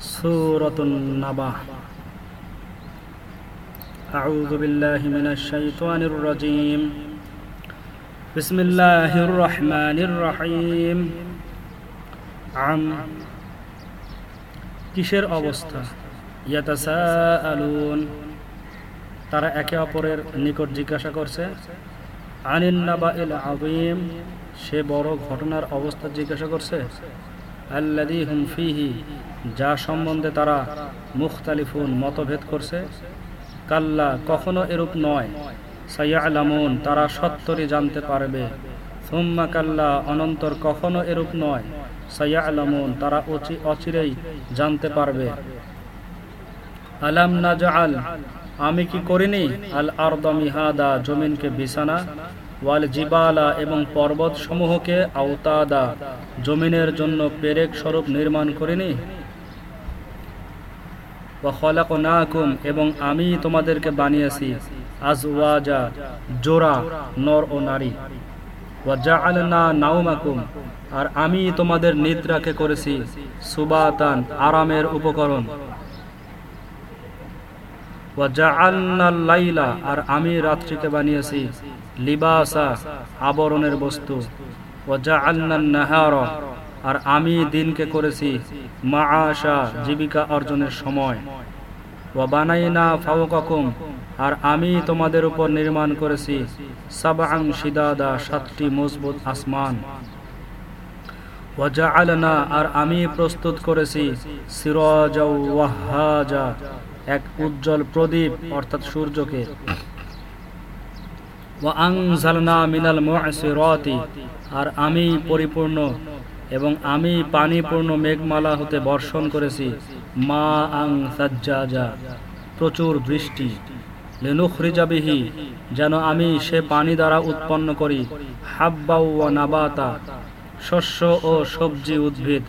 سورة النبأ أعوذ بالله من الشيطان الرجيم بسم الله الرحمن الرحيم عن কিসের অবস্থা ইয়াতাসাআলুন তারা একে অপরের নিকট জিজ্ঞাসা করছে আনিন নাবাইল আযীম সে বড় ঘটনার অবস্থা জিজ্ঞাসা করছে আল্লাযী হুম ফীহি যা সম্বন্ধে তারা মুখতালিফুন মতভেদ করছে, কাল্লা কখনো এরূপ নয়। সাইয়ালামুন, তারা সত্তরই জানতে পারবে। সুম্মা কাল্লা, অনন্তর কখনো এরূপ নয়। সাইয়ালামুন, তারা অচি অচিরেই জানতে পারবে। আলাম নাজআল, আমি কি করিনি? আল আরদামি হাদা জমিনকে বিছানা। ওয়াল জিবালা, এবং পর্বত সমূহকে আওতাদা, জমিনের জন্য পেরেক স্বরূপ নির্মাণ করিনি? এবং আমি তোমাদেরকে বানিয়েছি আজওয়াজা, জোড়া, নর ও নারী। আর আমি তোমাদের নিদ্রাকে করেছি সুবাতান, আরামের উপকরণ। লাইলা, আর আমি রাত্রিকে বানিয়েছি লিবাসা, আবরণের বস্তু। ওয়াজআলনান নাহারা আর আমি দিনকে করেছি মাআশা, জীবিকা অর্জনের সময়। ওয়া বানাইনা ফাওকাকুম, আর আমি তোমাদের উপর নির্মাণ করেছি সাবআং শিদাদা, সাতটি মজবুত আসমান। ওয়াজআলনা আর আমি প্রস্তুত করেছি সিরাজা এক উজ্জ্বল প্রদীপ, অর্থাৎ সূর্যকে। ওয়াআনজালনা মিনাল আর আমি পরিপূর্ণ এবং আমি পানিপূর্ণ মেঘমালা হতে বর্ষণ করেছি। মা আং সাজ্জাজা, প্রচুর বৃষ্টি। লেনুখরিজাবিহি যেন আমি সে পানি দ্বারা উৎপন্ন করি। হাব্বা ওয়া নাবাতা, শস্য ও সবজি উদ্ভিদ।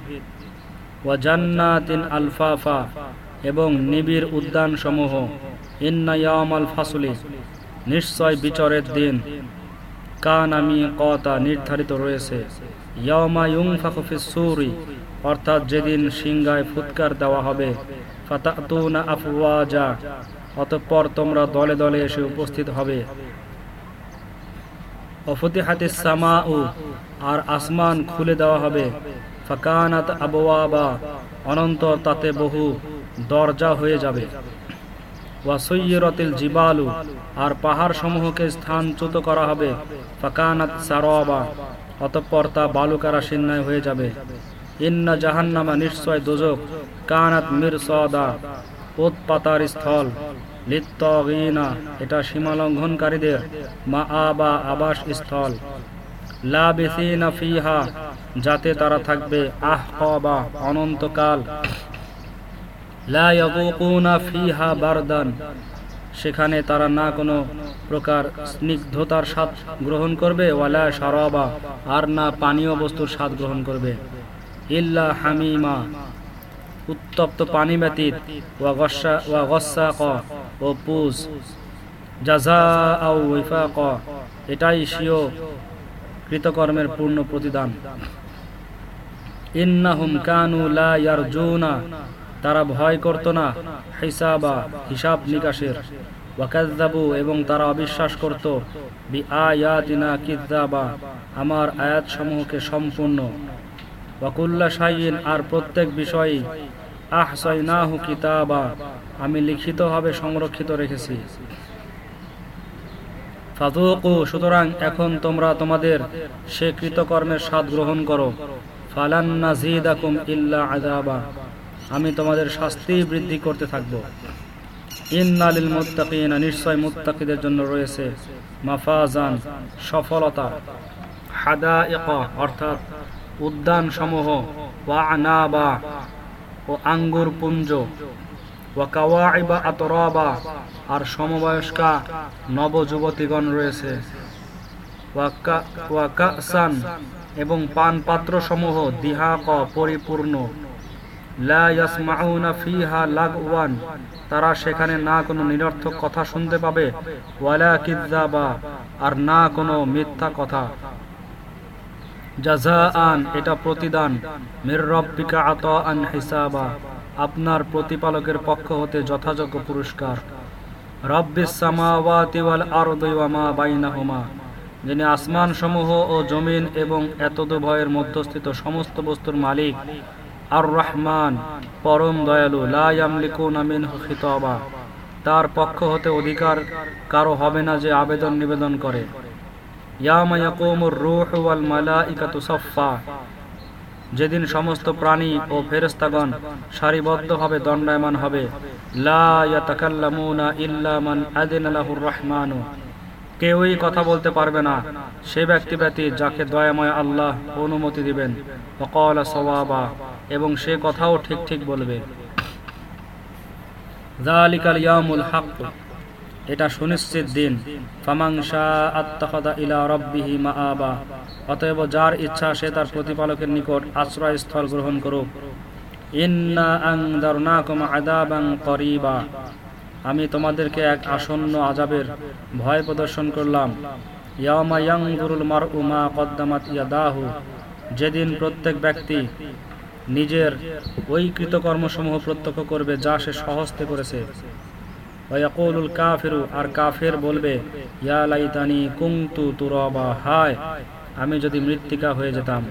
ওয়া জান্নাতিন আলফাফা এবং নিবিড় উদ্যান সমূহ ইন্না ইয়ামাল ফাসুলি, নিশ্চয় বিচরের দিন। কান আমি কতা নির্ধারিত রয়েছে। ইয়ামা ফিস সূরি, অর্থাৎ যেদিন সিংগায় ফুৎকার দেওয়া হবে, ফাতাতুনা আফওয়াজা, অতঃপর তোমরা দলে দলে এসে উপস্থিত হবে। অফতিহাতিস সামাউ আর আসমান খুলে দেওয়া হবে। ফাকানাত আবওয়াবা, অনন্তর তাতে বহু দরজা হয়ে যাবে। ওয়াসইয়রতিল জিবালু, আর পাহাড় সমূহকে স্থানচ্যুত করা হবে। ফাকানাত সারবা অতঃপর তা বালুকারা সিন্নায় হয়ে যাবে। ইন্না জাহান্নামা নিশ্চয় দোজক। কানাত মির সদা উৎপাতার স্থল। লিত্তগিনা। এটা সীমালঙ্ঘনকারীদের মা আবা আবাস স্থল। লাবিসিনা ফিহা। যাতে তারা থাকবে আহ কবা অনন্তকাল। লা ইয়াযুকুনা ফিহা বারদান। সেখানে তারা না কোনো প্রকার স্নিগ্ধতার স্বাদ গ্রহণ করবে, ওয়ালা সারাবা আর না পানীয় বস্তুর স্বাদ গ্রহণ করবে। ইল্লা হামিমা, উত্তপ্ত পানি ব্যতীত, ওয়া গসা, ওয়া গস্সাক ও পুজ। জাজা আও ক এটাই সিও কৃতকর্মের পূর্ণ প্রতিদান। ইন্নাহুম কানু লা ইয়ারজুনা তারা ভয় করত না। হিসাবা হিসাব নিকাশের। ওয়াকাজ্জাবু এবং তারা অবিশ্বাস করত বি আয়াতিনা কিদ্দাবা আমার আয়াত সমূহকে সম্পূর্ণ। ওয়াকুল্লা শাইন আর প্রত্যেক বিষয়ই, আহসাইনাহু কিতাবা, আমি লিখিতভাবে সংরক্ষিত রেখেছি। ফাদুকু সুতরাং এখন তোমরা তোমাদের সে কৃতকর্মের স্বাদ গ্রহণ করো। ফালান্না জিদাকুম ইল্লা আযাবা। আমি তোমাদের শাস্তি বৃদ্ধি করতে থাকব। ইন্নালিল মুত্তাকিনা, নিশ্চয় মুত্তাকিদের জন্য রয়েছে মাফাজান, সফলতা হাদাইক অর্থাৎ উদ্যান সমূহ ওয়া আনাবা, ও আঙ্গুর পুঞ্জ ওয়া কাওয়াইবা আতরাবা, আর সমবয়স্কা নবযুবতীগণ রয়েছে। ওয়া কাসান এবং পান পাত্র সমূহ দিহাক পরিপূর্ণ। তারা সেখানে না কোনো নিরর্থক কথা শুনতে পাবে, ওয়ালা আর না কোনো মিথ্যা কথা। জাজাআন এটা প্রতিদান। রব্বিকা আতাআন হিসাবা, আপনার প্রতিপালকের পক্ষ হতে যথাযোগ্য পুরস্কার। যিনি আসমান সমূহ ও জমিন এবং এতদ ভয়ের মধ্যস্থিত সমস্ত বস্তুর মালিক। আর রহমান পরম দয়ালু, লা ইয়ামলিকুনা মিনহু খিতাবা। তার পক্ষ হতে অধিকার কারও হবে না যে আবেদন নিবেদন করে। যেদিন সমস্ত প্রাণী ও ফেরেস্তাগণ সারিবদ্ধভাবে দণ্ডায়মান হবে মান রহমানু। কেউই কথা বলতে পারবে না, সে ব্যক্তি ব্যতীত যাকে দয়াময় আল্লাহ অনুমতি দিবেন। ওয়াকালা সওয়াবা। এবং সে কথাও ঠিক ঠিক বলবে। এটা সুনিশ্চিত দিন। অতএব যার ইচ্ছা সে তার প্রতিপালকের নিকট আশ্রয়স্থল গ্রহণ করুক। আনদারনাকুম আযাবান করিবা, আমি তোমাদেরকে এক আসন্ন আজাবের ভয় প্রদর্শন করলাম। ইয়ামা ইয়ানজুরুল মারউ মা কদ্দামাত ইয়াদাহু, যেদিন প্রত্যেক ব্যক্তি নিজের ওই কৃতকর্মসমূহ প্রত্যক্ষ করবে যা সে সহস্তে করেছে। ওয়াকুলুল আর কাফের বলবে, ইয়া কুনতু তুরাবা, হায়, আমি যদি মৃত্তিকা হয়ে যেতাম।